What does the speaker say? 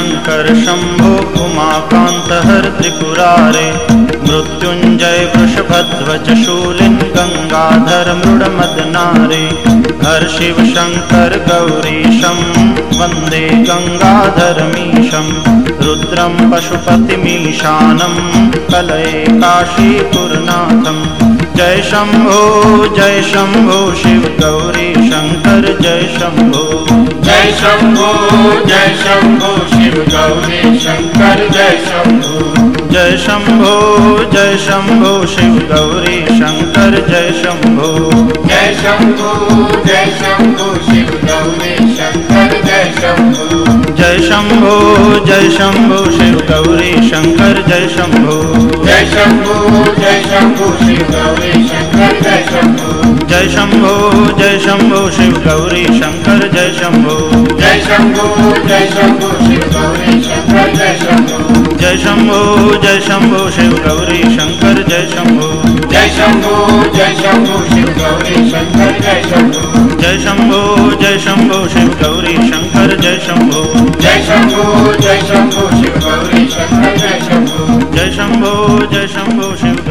शङ्कर शम्भो उमाकान्तहर त्रिपुरारे। मृत्युञ्जय वृषभध्वज, शूलिन् गङ्गाधर मृडमदनारे हर शिव शङ्कर गौरीशं वंदे गङ्गाधरमीशं रुद्रं पशुपतिमीशानं कलये काशीपुरनाथम् जय शम्भो जय शम्भो शिव, गौरी शङ्कर जय शम्भो जय शम्भो जय शम्भो शिव गौरी शङ्कर जय शम्भो जय शम्भो जय शम्भो शिव गौरी शंकर जय शम्भो जय शम्भो जय शम्भो शिव गौरी शंकर जय शम्भो जय शम्भो जय शम्भो शिव गौरी शंकर जय शम्भो जय शम्भो जय शम्भो शिव गौरी शंकर जय शम्भो जय शम्भो जय शम्भो शिव गौरी शंकर जय शम्भो जय शम्भो जय शम्भो शिव गौरी शंकर जय शम्भो जय शम्भो जय शम्भो शिव गौरी शङ्कर जय शम्भो जय शम्भो जय शम्भो शिव गौरी शंकर जय शम्भो जय शम्भो जय शम्भो शिव गौरी शंकर जय शम्भो जय शम्भो जय शम्भो शिव गौरी शङ्कर जय शम्भो जय शम्भो जय शम्भो शिव